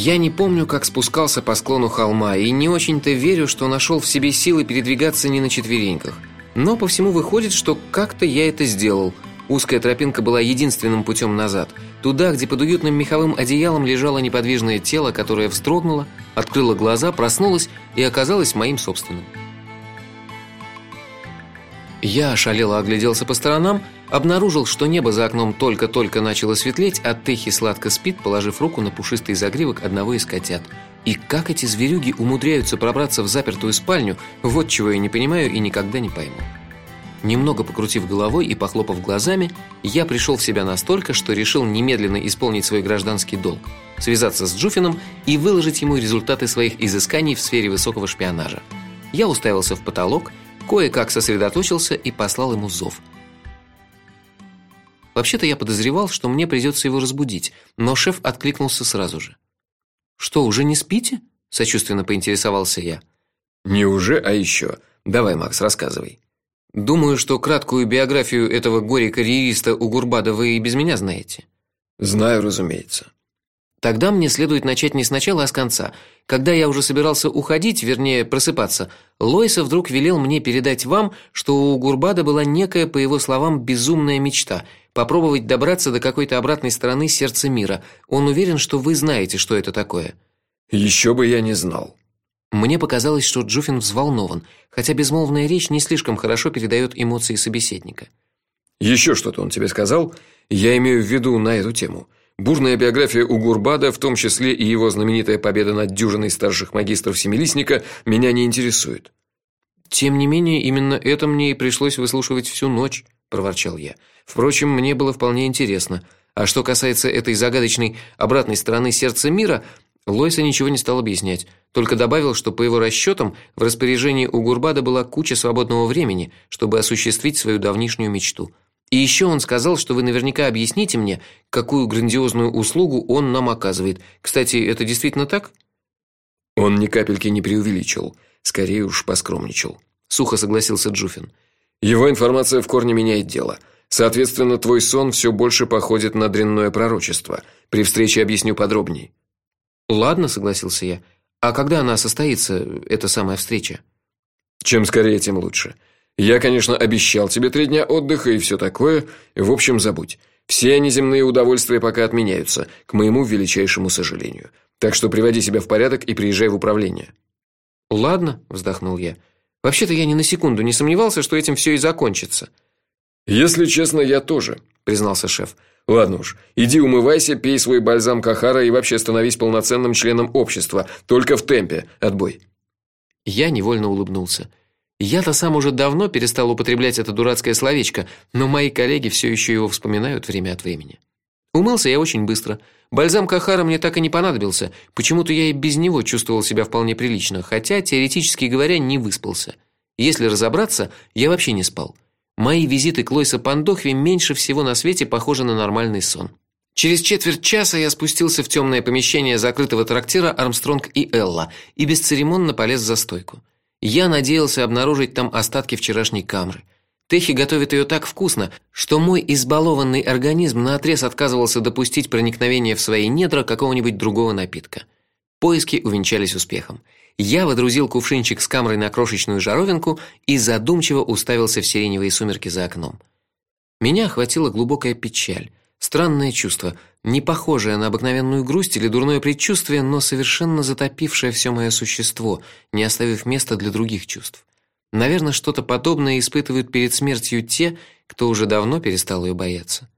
Я не помню, как спускался по склону холма, и не очень-то верю, что нашел в себе силы передвигаться не на четвереньках. Но по всему выходит, что как-то я это сделал. Узкая тропинка была единственным путем назад, туда, где под уютным меховым одеялом лежало неподвижное тело, которое вздрогнуло, открыло глаза, проснулось и оказалось моим собственным. Я ошалело огляделся по сторонам, обнаружил, что небо за окном только-только начало светлеть, а Техи сладко спит, положив руку на пушистый загривок одного из котят. И как эти зверюги умудряются пробраться в запертую спальню, вот чего я не понимаю и никогда не пойму. Немного покрутив головой и похлопав глазами, я пришел в себя настолько, что решил немедленно исполнить свой гражданский долг связаться с Джуфином и выложить ему результаты своих изысканий в сфере высокого шпионажа. Я уставился в потолок кое-как сосредоточился и послал ему зов. Вообще-то я подозревал, что мне придется его разбудить, но шеф откликнулся сразу же. Что, уже не спите? сочувственно поинтересовался я. Не уже, а еще. Давай, Макс, рассказывай. Думаю, что краткую биографию этого горе-карьериста Угурбада вы и без меня знаете. Знаю, разумеется. Тогда мне следует начать не сначала, а с конца. Когда я уже собирался уходить, вернее, просыпаться, Лойса вдруг велел мне передать вам, что у Гурбада была некая, по его словам, безумная мечта попробовать добраться до какой-то обратной стороны сердца мира. Он уверен, что вы знаете, что это такое. Еще бы я не знал. Мне показалось, что Джуфин взволнован, хотя безмолвная речь не слишком хорошо передает эмоции собеседника. Еще что-то он тебе сказал? Я имею в виду на эту тему. Бурная биография у Гурбада, в том числе и его знаменитая победа над дюжиной старших магистров Семилистника, меня не интересует. Тем не менее, именно это мне и пришлось выслушивать всю ночь, проворчал я. Впрочем, мне было вполне интересно. А что касается этой загадочной обратной стороны сердца мира, Лойса ничего не стал объяснять, только добавил, что по его расчетам в распоряжении у Гурбада была куча свободного времени, чтобы осуществить свою давнишнюю мечту. И еще он сказал, что вы наверняка объясните мне, какую грандиозную услугу он нам оказывает. Кстати, это действительно так? Он ни капельки не преувеличил, скорее уж поскромничал. Сухо согласился Джуфин. Его информация в корне меняет дело. Соответственно, твой сон все больше походит на дрянное пророчество. При встрече объясню подробнее. Ладно, согласился я. А когда она состоится, эта самая встреча? Чем скорее, тем лучше. Я, конечно, обещал тебе три дня отдыха и все такое. В общем, забудь. Все неземные удовольствия пока отменяются, к моему величайшему сожалению. Так что приводи себя в порядок и приезжай в управление. Ладно, вздохнул я. Вообще-то я ни на секунду не сомневался, что этим все и закончится. Если честно, я тоже, признался шеф. Ладно уж, иди умывайся, пей свой бальзам Кахара и вообще становись полноценным членом общества, только в темпе. Отбой. Я невольно улыбнулся. Я-то сам уже давно перестал употреблять это дурацкое словечко, но мои коллеги все еще его вспоминают время от времени. Умылся я очень быстро. Бальзам Кахара мне так и не понадобился. Почему-то я и без него чувствовал себя вполне прилично, хотя теоретически говоря, не выспался. Если разобраться, я вообще не спал. Мои визиты к Лойса Пандохве меньше всего на свете похожи на нормальный сон. Через четверть часа я спустился в темное помещение закрытого трактира Армстронг и Элла и бесцеремонно полез за стойку. Я надеялся обнаружить там остатки вчерашней камры. Техи готовит ее так вкусно, что мой избалованный организм наотрез отказывался допустить проникновение в свои недра какого-нибудь другого напитка. Поиски увенчались успехом. Я водрузил кувшинчик с камрой на крошечную жаровинку и задумчиво уставился в сиреневые сумерки за окном. Меня охватила глубокая печаль. Странное чувство, не похожее на обыкновенную грусть или дурное предчувствие, но совершенно затопившее все мое существо, не оставив места для других чувств. Наверное, что-то подобное испытывают перед смертью те, кто уже давно перестал ее бояться.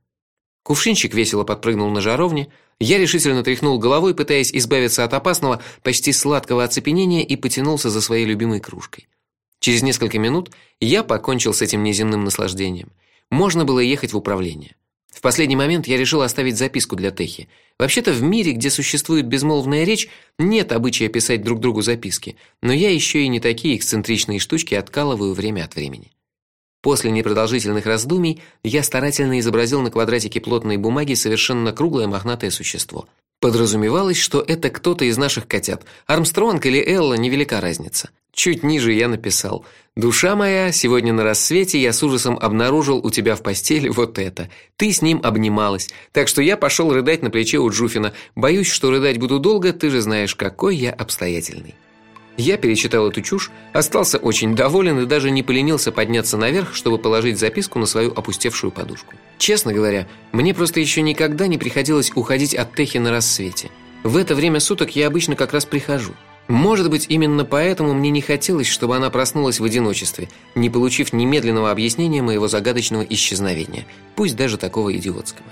Кувшинчик весело подпрыгнул на жаровне, я решительно тряхнул головой, пытаясь избавиться от опасного, почти сладкого оцепенения и потянулся за своей любимой кружкой. Через несколько минут я покончил с этим неземным наслаждением. Можно было ехать в управление. В последний момент я решил оставить записку для Техи. Вообще-то в мире, где существует безмолвная речь, нет обычая писать друг другу записки, но я еще и не такие эксцентричные штучки откалываю время от времени. После непродолжительных раздумий я старательно изобразил на квадратике плотной бумаги совершенно круглое мохнатое существо. Подразумевалось, что это кто-то из наших котят. Армстронг или Элла, невелика разница. Чуть ниже я написал: "Душа моя, сегодня на рассвете я с ужасом обнаружил у тебя в постели вот это. Ты с ним обнималась. Так что я пошел рыдать на плече у Джуфина. Боюсь, что рыдать буду долго, ты же знаешь, какой я обстоятельный". Я перечитал эту чушь, остался очень доволен и даже не поленился подняться наверх, чтобы положить записку на свою опустевшую подушку. Честно говоря, мне просто еще никогда не приходилось уходить от Техи на рассвете. В это время суток я обычно как раз прихожу. Может быть, именно поэтому мне не хотелось, чтобы она проснулась в одиночестве, не получив немедленного объяснения моего загадочного исчезновения, пусть даже такого идиотского.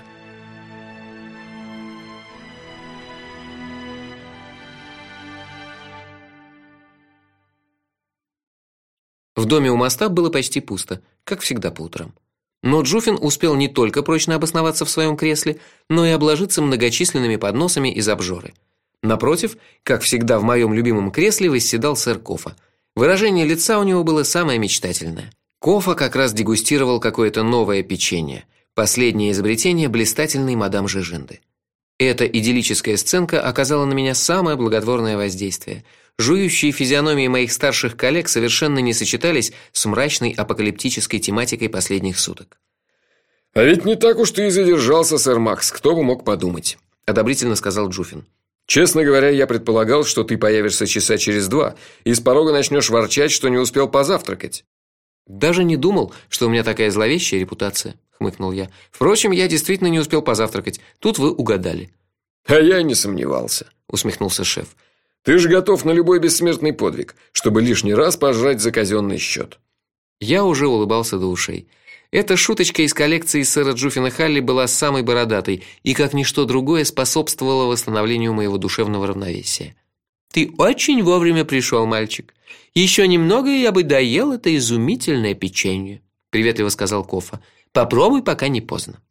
В доме у моста было почти пусто, как всегда по утрам. Но Джуфин успел не только прочно обосноваться в своем кресле, но и обложиться многочисленными подносами из обжоры. Напротив, как всегда в моем любимом кресле, восседал сэр Кофа. Выражение лица у него было самое мечтательное. Кофа как раз дегустировал какое-то новое печенье, последнее изобретение блистательной мадам Жижинды. Эта идиллическая сценка оказала на меня самое благотворное воздействие. Жующие физиономии моих старших коллег совершенно не сочетались с мрачной апокалиптической тематикой последних суток. А ведь не так уж ты и задержался, сэр Макс. Кто бы мог подумать, одобрительно сказал Джуфин. Честно говоря, я предполагал, что ты появишься часа через два и с порога начнешь ворчать, что не успел позавтракать. Даже не думал, что у меня такая зловещая репутация, хмыкнул я. Впрочем, я действительно не успел позавтракать. Тут вы угадали. А я не сомневался, усмехнулся шеф. Ты же готов на любой бессмертный подвиг, чтобы лишний раз пожрать за казенный счет». Я уже улыбался до ушей. Эта шуточка из коллекции сэра Джуффина Халли была самой бородатой и как ничто другое способствовала восстановлению моего душевного равновесия. Ты очень вовремя пришел, мальчик. Еще немного, и я бы доел это изумительное печенье, приветливо сказал Кофа. Попробуй, пока не поздно.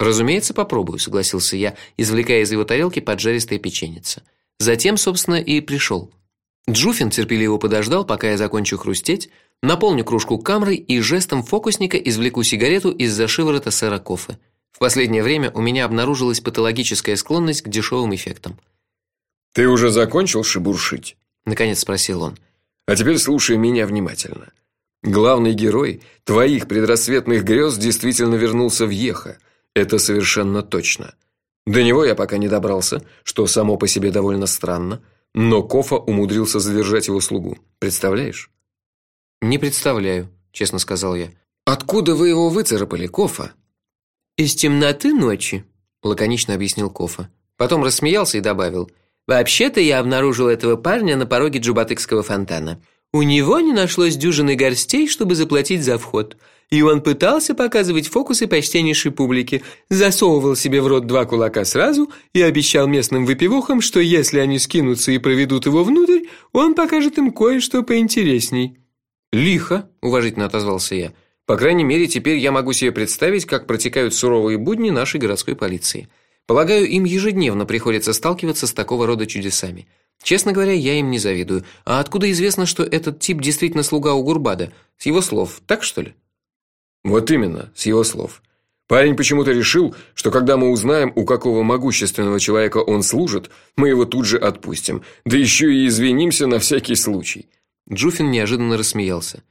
Разумеется, попробую, согласился я, извлекая из его тарелки поджаристое печеньице. Затем, собственно, и пришел. Джуфин терпеливо подождал, пока я закончу хрустеть, наполню кружку камрой и жестом фокусника извлеку сигарету из-за шиворота сэра Кофе. В последнее время у меня обнаружилась патологическая склонность к дешевым эффектам. Ты уже закончил шебуршить? наконец спросил он. А теперь слушай меня внимательно. Главный герой твоих предрассветных грез действительно вернулся в Еха. Это совершенно точно. До него я пока не добрался, что само по себе довольно странно, но Кофа умудрился задержать его слугу. Представляешь? Не представляю, честно сказал я. Откуда вы его выцарапали, Кофа? Из темноты ночи, лаконично объяснил Кофа. Потом рассмеялся и добавил: "Вообще-то я обнаружил этого парня на пороге Джубатыкского фонтана. У него не нашлось дюжины горстей, чтобы заплатить за вход. И он пытался показывать фокусы почтеннейшей публике, засовывал себе в рот два кулака сразу и обещал местным выпивохам, что если они скинутся и проведут его внутрь, он покажет им кое-что поинтересней. Лихо, уважительно отозвался я. По крайней мере, теперь я могу себе представить, как протекают суровые будни нашей городской полиции. Полагаю, им ежедневно приходится сталкиваться с такого рода чудесами. Честно говоря, я им не завидую. А откуда известно, что этот тип действительно слуга у Гурбада? С его слов, так что ли? Вот именно, с его слов. Парень почему-то решил, что когда мы узнаем, у какого могущественного человека он служит, мы его тут же отпустим, да еще и извинимся на всякий случай. Джуфин неожиданно рассмеялся.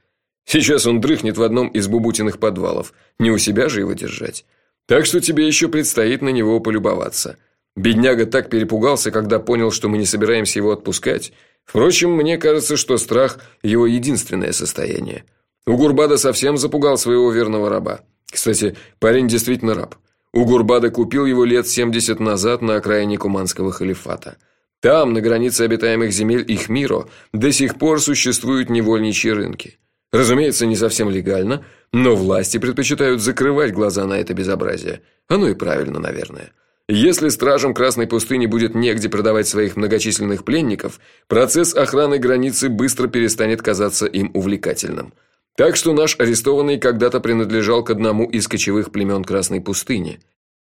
Сейчас он дрыхнет в одном из бубутиных подвалов. Не у себя же его держать. Так что тебе еще предстоит на него полюбоваться. Бедняга так перепугался, когда понял, что мы не собираемся его отпускать. Впрочем, мне кажется, что страх его единственное состояние. Угурбада совсем запугал своего верного раба. Кстати, парень действительно раб. Угурбада купил его лет 70 назад на окраине Куманского халифата. Там, на границе обитаемых земель Ихмиро, до сих пор существуют невольничьи рынки. Разумеется, не совсем легально, но власти предпочитают закрывать глаза на это безобразие. Оно и правильно, наверное. Если стражам Красной пустыни будет негде продавать своих многочисленных пленников, процесс охраны границы быстро перестанет казаться им увлекательным. Так что наш арестованный когда-то принадлежал к одному из кочевых племен Красной пустыни.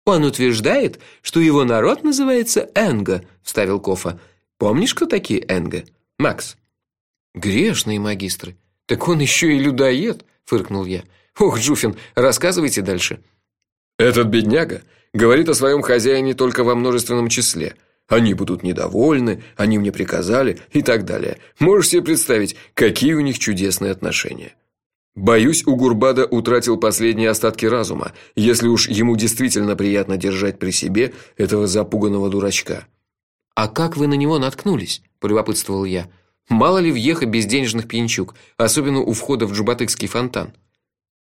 Он утверждает, что его народ называется Энга, вставил Кофа. Помнишь, кто такие Энга? Макс. Грешные магистры. Так он еще и людоед, фыркнул я. Ох, Джуфин, рассказывайте дальше. Этот бедняга говорит о своем хозяине только во множественном числе. Они будут недовольны, они мне приказали и так далее. Можешь себе представить, какие у них чудесные отношения. Боюсь, у Гурбада утратил последние остатки разума, если уж ему действительно приятно держать при себе этого запуганного дурачка. А как вы на него наткнулись? полюбопытствовал я. Мало ли въеха безденежных пьянчуг, особенно у входа в Джубатыкский фонтан.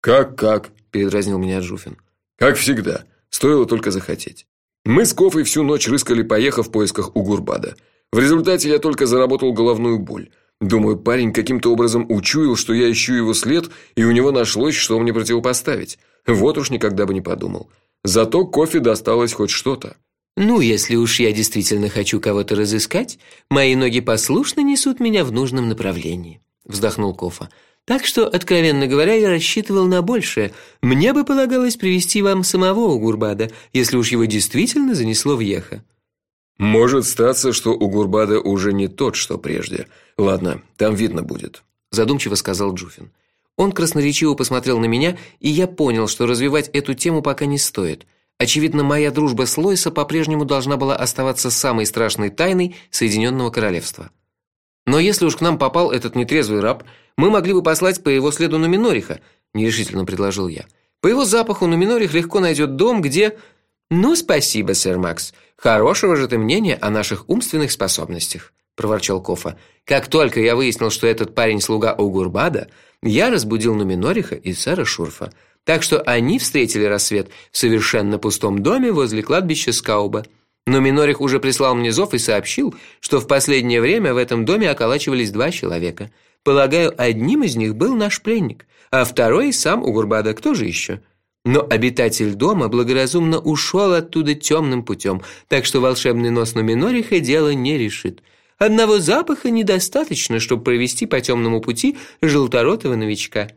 Как как, передразнил меня Жуфин. Как всегда, стоило только захотеть. Мы с Кофой всю ночь рыскали поехав в поисках у Гурбада. В результате я только заработал головную боль. Думаю, парень каким-то образом учуял, что я ищу его след, и у него нашлось, что мне противопоставить. Вот уж никогда бы не подумал. Зато кофе досталось хоть что-то. Ну, если уж я действительно хочу кого-то разыскать, мои ноги послушно несут меня в нужном направлении, вздохнул Кофа. Так что, откровенно говоря, я рассчитывал на большее. Мне бы полагалось привести вам самого Угурбада, если уж его действительно занесло в Еха. Может статься, что Угурбада уже не тот, что прежде. Ладно, там видно будет, задумчиво сказал Джуфин. Он красноречиво посмотрел на меня, и я понял, что развивать эту тему пока не стоит. Очевидно, моя дружба с Лойса по-прежнему должна была оставаться самой страшной тайной Соединенного королевства. Но если уж к нам попал этот нетрезвый раб, мы могли бы послать по его следу на Минориха, нерешительно предложил я. По его запаху на Минорих легко найдет дом, где Ну, спасибо, сэр Макс. Хорошего же ты мнения о наших умственных способностях, проворчал Кофа. Как только я выяснил, что этот парень слуга Угурбада, я разбудил Нуминориха и сэра Шурфа. Так что они встретили рассвет в совершенно пустом доме возле кладбища Скауба. Но Минорих уже прислал мне зов и сообщил, что в последнее время в этом доме околачивались два человека. Полагаю, одним из них был наш пленник, а второй сам Угурбада, кто же еще? Но обитатель дома благоразумно ушел оттуда темным путем, так что волшебный нос Нуминориха дело не решит. Одного запаха недостаточно, чтобы провести по темному пути желторотого новичка.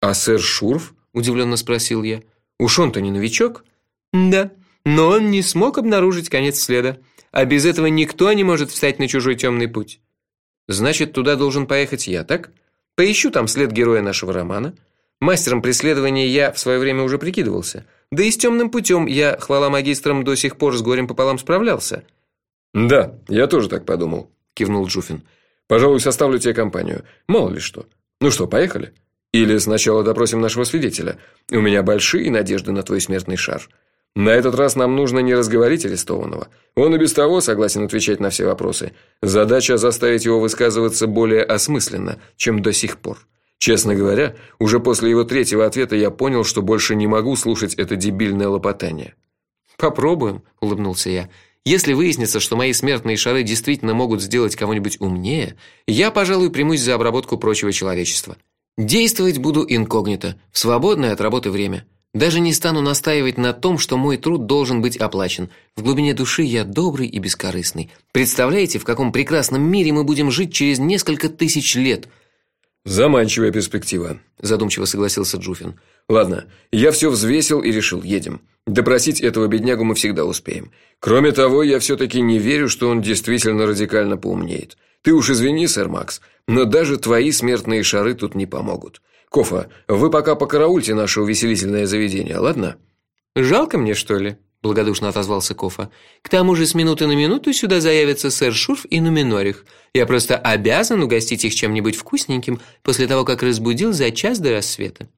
А сэр Шурф удивленно спросил я. Уж он-то не новичок? Да, но он не смог обнаружить конец следа, а без этого никто не может встать на чужой темный путь. Значит, туда должен поехать я, так? Поищу там след героя нашего романа. Мастером преследования я в свое время уже прикидывался. Да и с темным путем я, хвала магистрам, до сих пор с горем пополам справлялся. Да, я тоже так подумал, кивнул Джуфин. Пожалуй, составлю тебе компанию. Мало ли что. Ну что, поехали? Или сначала допросим нашего свидетеля. У меня большие надежды на твой смертный шар. На этот раз нам нужно не разговорить арестованного. Он и без того согласен отвечать на все вопросы. Задача заставить его высказываться более осмысленно, чем до сих пор. Честно говоря, уже после его третьего ответа я понял, что больше не могу слушать это дебильное лопотание. Попробуем, улыбнулся я. Если выяснится, что мои смертные шары действительно могут сделать кого-нибудь умнее, я, пожалуй, примусь за обработку прочего человечества. Действовать буду инкогнито, в свободное от работы время. Даже не стану настаивать на том, что мой труд должен быть оплачен. В глубине души я добрый и бескорыстный. Представляете, в каком прекрасном мире мы будем жить через несколько тысяч лет? Заманчивая перспектива, задумчиво согласился Джуфин. Ладно, я все взвесил и решил, едем. Допросить этого беднягу мы всегда успеем. Кроме того, я все таки не верю, что он действительно радикально поумнеет. Ты уж извини, сэр Макс, но даже твои смертные шары тут не помогут. Кофа, вы пока покараульте наше увеселительное заведение, ладно? Жалко мне, что ли? благодушно отозвался Кофа. К тому же с минуты на минуту сюда заявятся сэр Шурф и Нуминорих. Я просто обязан угостить их чем-нибудь вкусненьким после того, как разбудил за час до рассвета.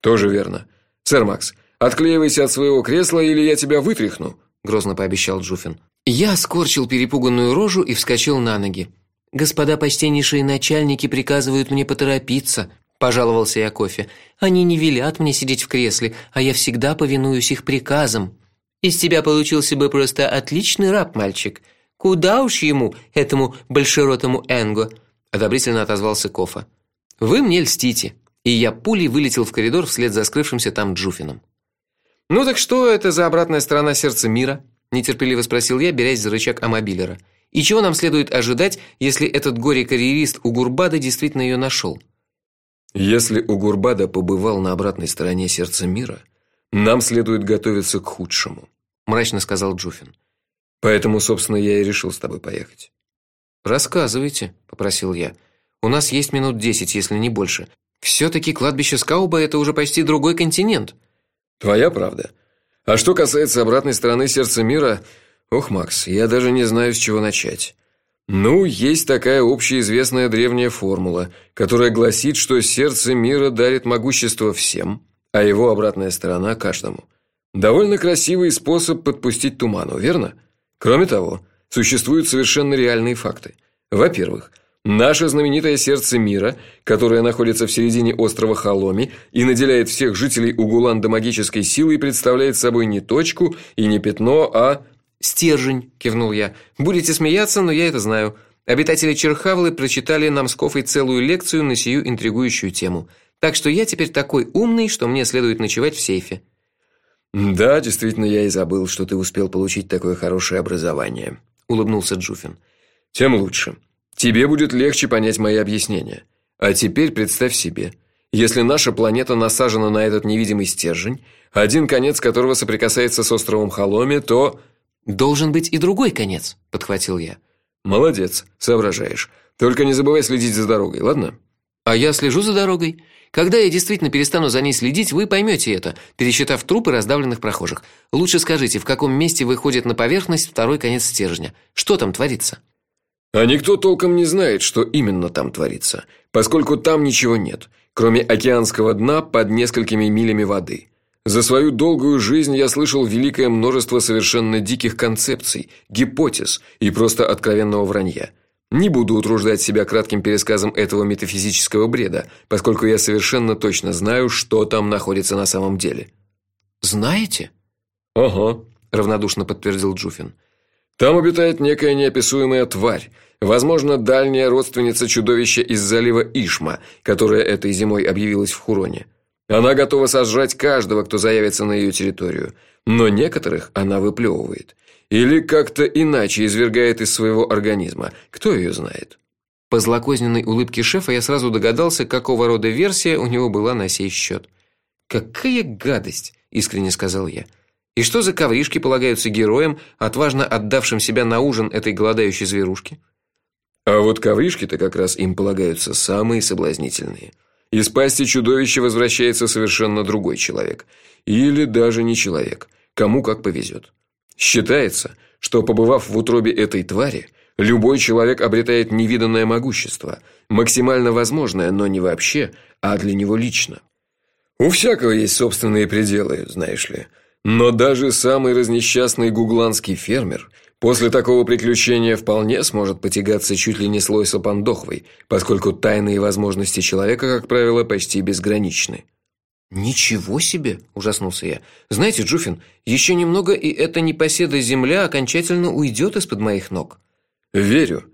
Тоже верно. Сэр Макс, отклеивайся от своего кресла, или я тебя вытряхну, грозно пообещал Джуфин. Я скорчил перепуганную рожу и вскочил на ноги. Господа почтеннейшие начальники приказывают мне поторопиться, пожаловался я кофе. Они не велят мне сидеть в кресле, а я всегда повинуюсь их приказам. Из тебя получился бы просто отличный раб, мальчик. Куда уж ему, этому большеротому Энго, одобрительно отозвался Кофа. Вы мне льстите. И я пулей вылетел в коридор вслед за скрывшимся там Джуфином. Ну так что это за обратная сторона сердца мира? нетерпеливо спросил я, берясь за рычаг амобилера. И чего нам следует ожидать, если этот горе-карьерист Угурбада действительно ее нашел? Если Угурбада побывал на обратной стороне сердца мира, нам следует готовиться к худшему, мрачно сказал Джуфин. Поэтому, собственно, я и решил с тобой поехать. Рассказывайте, попросил я. У нас есть минут десять, если не больше. все таки кладбище Скауба это уже почти другой континент. Твоя правда. А что касается обратной стороны сердца мира, ох, Макс, я даже не знаю, с чего начать. Ну, есть такая общеизвестная древняя формула, которая гласит, что сердце мира дарит могущество всем, а его обратная сторона каждому. Довольно красивый способ подпустить туману, верно? Кроме того, существуют совершенно реальные факты. Во-первых, наше знаменитое сердце мира, которое находится в середине острова Халоми и наделяет всех жителей Угуланда магической силой, представляет собой не точку и не пятно, а Стержень, кивнул я. Будете смеяться, но я это знаю. Обитатели Черхавлы прочитали нам с Кофой целую лекцию на сию интригующую тему. Так что я теперь такой умный, что мне следует ночевать в сейфе. Да, действительно, я и забыл, что ты успел получить такое хорошее образование, улыбнулся Джуфин. Тем лучше. Тебе будет легче понять мои объяснения. А теперь представь себе, если наша планета насажена на этот невидимый стержень, один конец которого соприкасается с островом Халоми, то Должен быть и другой конец, подхватил я. Молодец, соображаешь. Только не забывай следить за дорогой, ладно? А я слежу за дорогой. Когда я действительно перестану за ней следить, вы поймете это, пересчитав трупы раздавленных прохожих. Лучше скажите, в каком месте выходит на поверхность второй конец стержня? Что там творится? А никто толком не знает, что именно там творится, поскольку там ничего нет, кроме океанского дна под несколькими милями воды. За свою долгую жизнь я слышал великое множество совершенно диких концепций, гипотез и просто откровенного вранья. Не буду утруждать себя кратким пересказом этого метафизического бреда, поскольку я совершенно точно знаю, что там находится на самом деле. Знаете? Ага, равнодушно подтвердил Джуфин. Там обитает некая неописуемая тварь, возможно, дальняя родственница чудовища из залива Ишма, которое этой зимой объявилось в Хуроне. Она готова сожрать каждого, кто заявится на ее территорию, но некоторых она выплевывает или как-то иначе извергает из своего организма. Кто ее знает? По злокозненной улыбке шефа я сразу догадался, какого рода версия у него была на сей счет. Какая гадость, искренне сказал я. И что за ковришки полагаются героям, отважно отдавшим себя на ужин этой голодающей зверушке? А вот ковришки-то как раз им полагаются самые соблазнительные. Из пасти чудовища возвращается совершенно другой человек, или даже не человек, кому как повезет. Считается, что побывав в утробе этой твари, любой человек обретает невиданное могущество, максимально возможное, но не вообще, а для него лично. У всякого есть собственные пределы, знаешь ли. Но даже самый разнесчастный гугланский фермер После такого приключения вполне сможет потягаться чуть ли не с Лойсо Пандохвой, поскольку тайные возможности человека, как правило, почти безграничны. Ничего себе, ужаснулся я. Знаете, Джуфин, еще немного и эта непоседа земля окончательно уйдет из-под моих ног. Верю.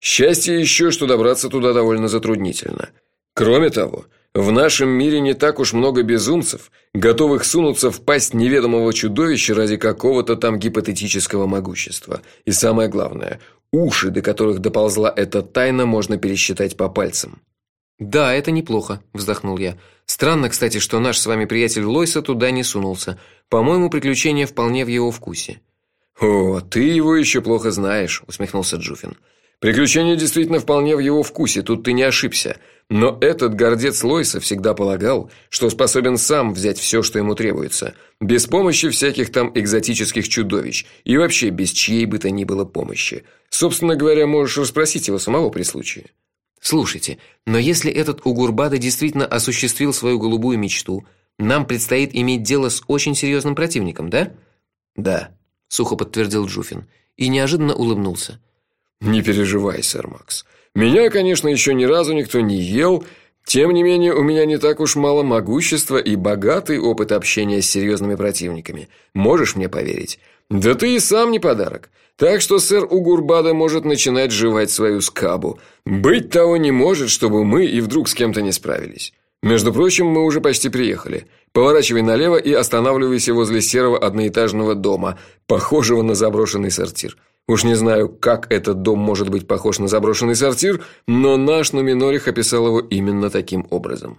Счастье еще, что добраться туда довольно затруднительно. Кроме того, в нашем мире не так уж много безумцев, готовых сунуться в пасть неведомого чудовища ради какого-то там гипотетического могущества. И самое главное, уши, до которых доползла эта тайна, можно пересчитать по пальцам. Да, это неплохо, вздохнул я. Странно, кстати, что наш с вами приятель Лойса туда не сунулся. По-моему, приключение вполне в его вкусе. О, ты его еще плохо знаешь, усмехнулся Джуфин. Приключение действительно вполне в его вкусе, тут ты не ошибся. Но этот гордец Лойса всегда полагал, что способен сам взять все, что ему требуется, без помощи всяких там экзотических чудовищ и вообще без чьей бы то ни было помощи. Собственно говоря, можешь расспросить его самого при случае. Слушайте, но если этот Угурбада действительно осуществил свою голубую мечту, нам предстоит иметь дело с очень серьезным противником, да? Да, сухо подтвердил Джуфин и неожиданно улыбнулся. Не переживай, сэр Макс. Меня, конечно, еще ни разу никто не ел, тем не менее, у меня не так уж мало могущества и богатый опыт общения с серьезными противниками. Можешь мне поверить? Да ты и сам не подарок. Так что сэр Угурбада может начинать жевать свою скабу. Быть того не может, чтобы мы и вдруг с кем-то не справились. Между прочим, мы уже почти приехали. Поворачивай налево и останавливайся возле серого одноэтажного дома, похожего на заброшенный сортир. Уж не знаю, как этот дом может быть похож на заброшенный сортир, но наш Нуминорих описал его именно таким образом.